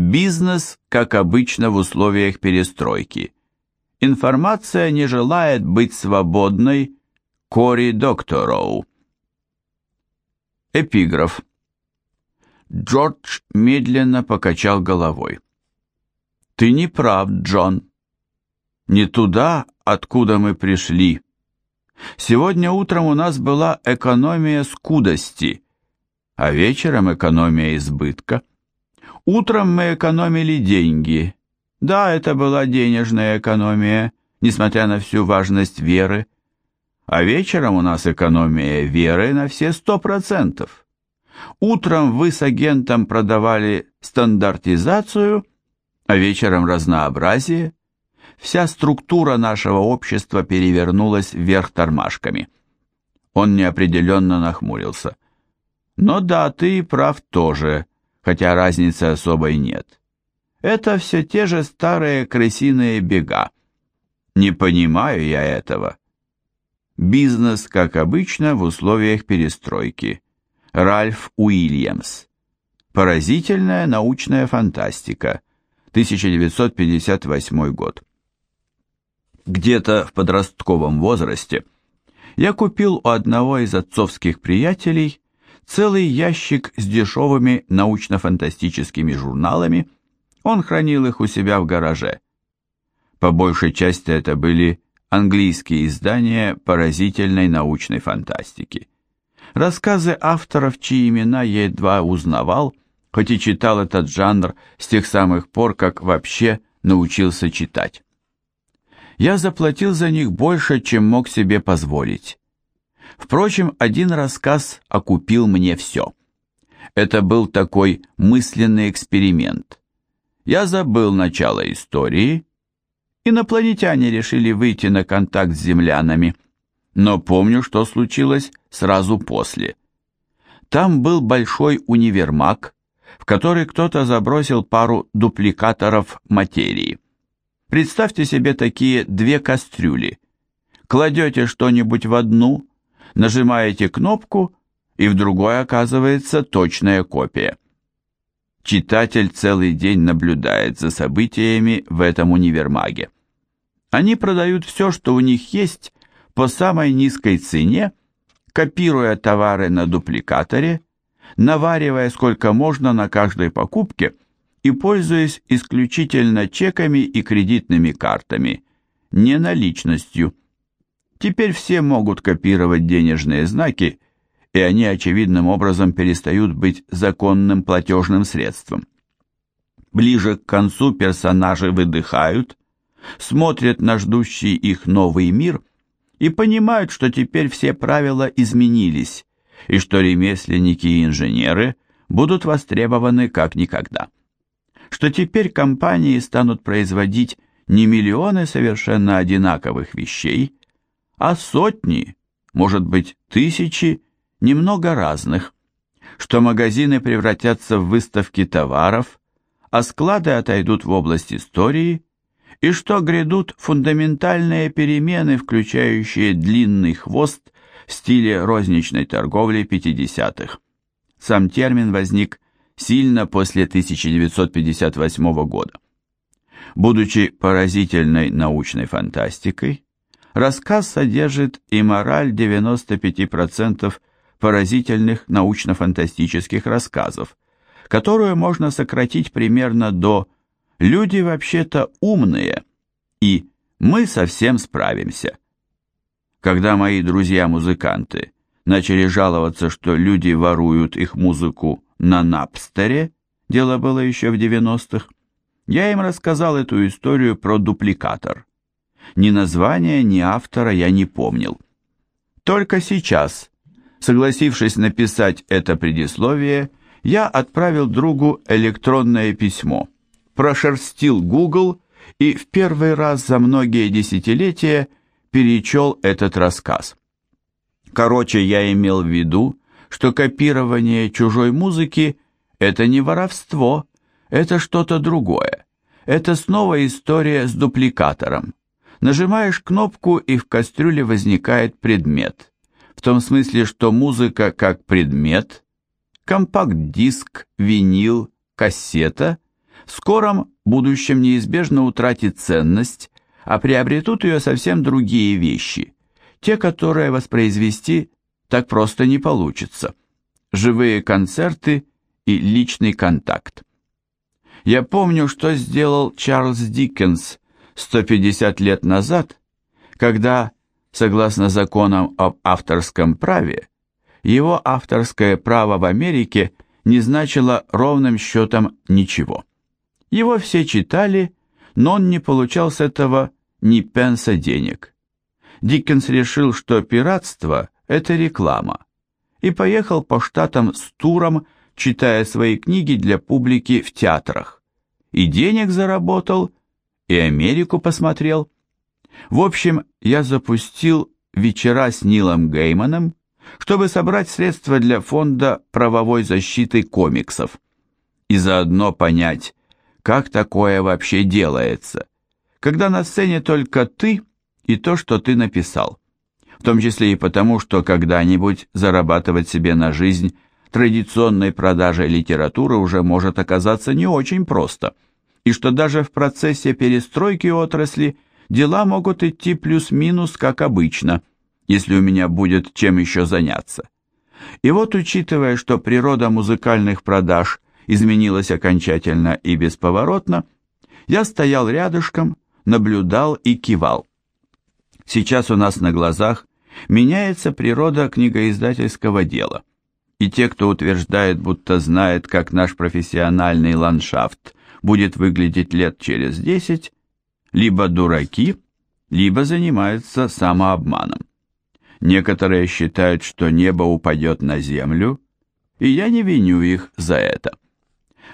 Бизнес, как обычно в условиях перестройки. Информация не желает быть свободной. Кори Доктороу. Эпиграф. Джордж медленно покачал головой. «Ты не прав, Джон. Не туда, откуда мы пришли. Сегодня утром у нас была экономия скудости, а вечером экономия избытка. Утром мы экономили деньги. Да, это была денежная экономия, несмотря на всю важность веры. А вечером у нас экономия веры на все сто процентов. Утром вы с агентом продавали стандартизацию, а вечером разнообразие. Вся структура нашего общества перевернулась вверх тормашками. Он неопределенно нахмурился. Но да, ты прав тоже, хотя разницы особой нет. Это все те же старые крысиные бега. Не понимаю я этого. Бизнес, как обычно, в условиях перестройки. Ральф Уильямс. Поразительная научная фантастика. 1958 год. Где-то в подростковом возрасте я купил у одного из отцовских приятелей целый ящик с дешевыми научно-фантастическими журналами, он хранил их у себя в гараже. По большей части это были английские издания поразительной научной фантастики. Рассказы авторов, чьи имена я едва узнавал, хоть и читал этот жанр с тех самых пор, как вообще научился читать. Я заплатил за них больше, чем мог себе позволить. Впрочем, один рассказ окупил мне все. Это был такой мысленный эксперимент. Я забыл начало истории. Инопланетяне решили выйти на контакт с землянами, но помню, что случилось сразу после. Там был большой универмаг, в который кто-то забросил пару дупликаторов материи. Представьте себе такие две кастрюли. Кладете что-нибудь в одну, нажимаете кнопку, и в другой оказывается точная копия. Читатель целый день наблюдает за событиями в этом универмаге. Они продают все, что у них есть, по самой низкой цене, копируя товары на дупликаторе, наваривая сколько можно на каждой покупке и пользуясь исключительно чеками и кредитными картами, не наличностью. Теперь все могут копировать денежные знаки, и они очевидным образом перестают быть законным платежным средством. Ближе к концу персонажи выдыхают, смотрят на ждущий их новый мир и понимают, что теперь все правила изменились, и что ремесленники и инженеры будут востребованы как никогда. Что теперь компании станут производить не миллионы совершенно одинаковых вещей, а сотни, может быть, тысячи немного разных, что магазины превратятся в выставки товаров, а склады отойдут в область истории, и что грядут фундаментальные перемены, включающие длинный хвост в стиле розничной торговли 50-х. Сам термин возник сильно после 1958 года. Будучи поразительной научной фантастикой, рассказ содержит и мораль 95% поразительных научно-фантастических рассказов, которую можно сократить примерно до «люди вообще-то умные» и «мы совсем справимся». Когда мои друзья-музыканты начали жаловаться, что люди воруют их музыку на Напстере, дело было еще в 90-х, я им рассказал эту историю про дупликатор. Ни названия, ни автора я не помнил. Только сейчас, Согласившись написать это предисловие, я отправил другу электронное письмо, прошерстил Google и в первый раз за многие десятилетия перечел этот рассказ. Короче, я имел в виду, что копирование чужой музыки – это не воровство, это что-то другое. Это снова история с дупликатором. Нажимаешь кнопку, и в кастрюле возникает предмет в том смысле, что музыка как предмет, компакт-диск, винил, кассета в скором будущем неизбежно утратит ценность, а приобретут ее совсем другие вещи, те, которые воспроизвести так просто не получится. Живые концерты и личный контакт. Я помню, что сделал Чарльз Диккенс 150 лет назад, когда, согласно законам об авторском праве, его авторское право в Америке не значило ровным счетом ничего. Его все читали, но он не получал с этого ни пенса денег. Диккенс решил, что пиратство – это реклама, и поехал по штатам с туром, читая свои книги для публики в театрах. И денег заработал, и Америку посмотрел. В общем, я запустил вечера с Нилом Гейманом, чтобы собрать средства для фонда правовой защиты комиксов и заодно понять, как такое вообще делается, когда на сцене только ты и то, что ты написал. В том числе и потому, что когда-нибудь зарабатывать себе на жизнь традиционной продажей литературы уже может оказаться не очень просто, и что даже в процессе перестройки отрасли дела могут идти плюс-минус как обычно, если у меня будет чем еще заняться. И вот учитывая, что природа музыкальных продаж изменилась окончательно и бесповоротно, я стоял рядышком, наблюдал и кивал. Сейчас у нас на глазах меняется природа книгоиздательского дела, и те, кто утверждает, будто знает, как наш профессиональный ландшафт будет выглядеть лет через десять, либо дураки, либо занимаются самообманом. Некоторые считают, что небо упадет на землю, и я не виню их за это.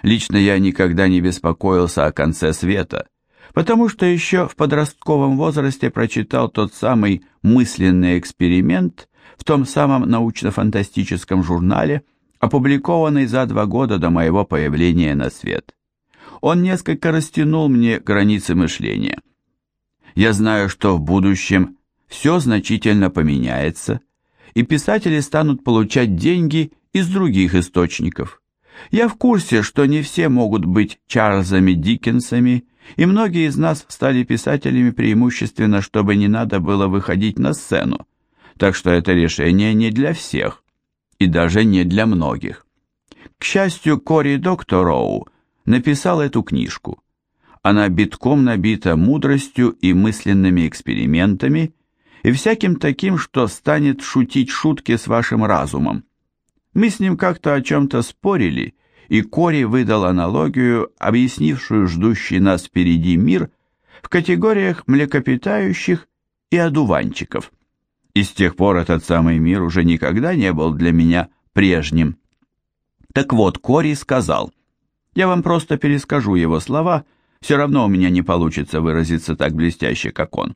Лично я никогда не беспокоился о конце света, потому что еще в подростковом возрасте прочитал тот самый мысленный эксперимент в том самом научно-фантастическом журнале, опубликованный за два года до моего появления на свет. Он несколько растянул мне границы мышления. Я знаю, что в будущем все значительно поменяется, и писатели станут получать деньги из других источников. Я в курсе, что не все могут быть Чарльзами Диккенсами, и многие из нас стали писателями преимущественно, чтобы не надо было выходить на сцену, так что это решение не для всех, и даже не для многих. К счастью, Кори Доктороу написал эту книжку. Она битком набита мудростью и мысленными экспериментами, и всяким таким, что станет шутить шутки с вашим разумом. Мы с ним как-то о чем-то спорили, и Кори выдал аналогию, объяснившую ждущий нас впереди мир в категориях млекопитающих и одуванчиков. И с тех пор этот самый мир уже никогда не был для меня прежним. Так вот, Кори сказал, я вам просто перескажу его слова, все равно у меня не получится выразиться так блестяще, как он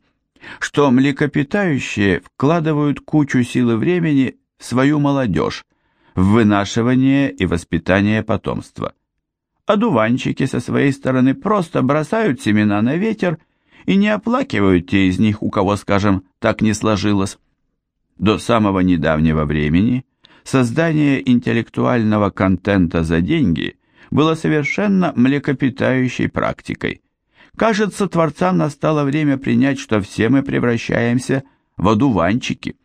что млекопитающие вкладывают кучу силы времени в свою молодежь, в вынашивание и воспитание потомства. Одуванчики со своей стороны просто бросают семена на ветер и не оплакивают те из них, у кого, скажем, так не сложилось. До самого недавнего времени создание интеллектуального контента за деньги было совершенно млекопитающей практикой – Кажется, творцам настало время принять, что все мы превращаемся в одуванчики.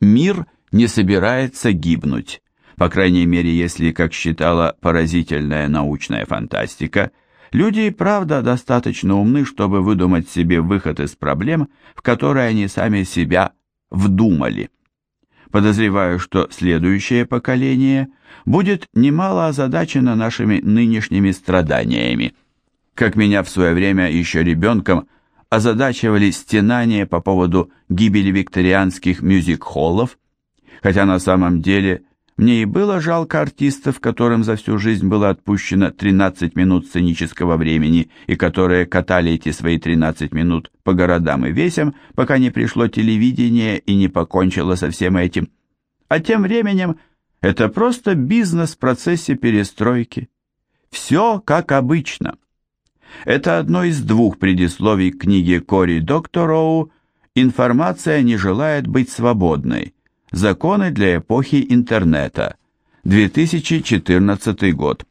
Мир не собирается гибнуть, по крайней мере, если, как считала поразительная научная фантастика, люди и правда достаточно умны, чтобы выдумать себе выход из проблем, в которые они сами себя вдумали. Подозреваю, что следующее поколение будет немало озадачено нашими нынешними страданиями – как меня в свое время еще ребенком озадачивали стенания по поводу гибели викторианских мюзик-холлов, хотя на самом деле мне и было жалко артистов, которым за всю жизнь было отпущено 13 минут сценического времени и которые катали эти свои 13 минут по городам и весям, пока не пришло телевидение и не покончило со всем этим. А тем временем это просто бизнес в процессе перестройки. Все как обычно. Это одно из двух предисловий книги Кори Доктороу «Информация не желает быть свободной. Законы для эпохи интернета». 2014 год.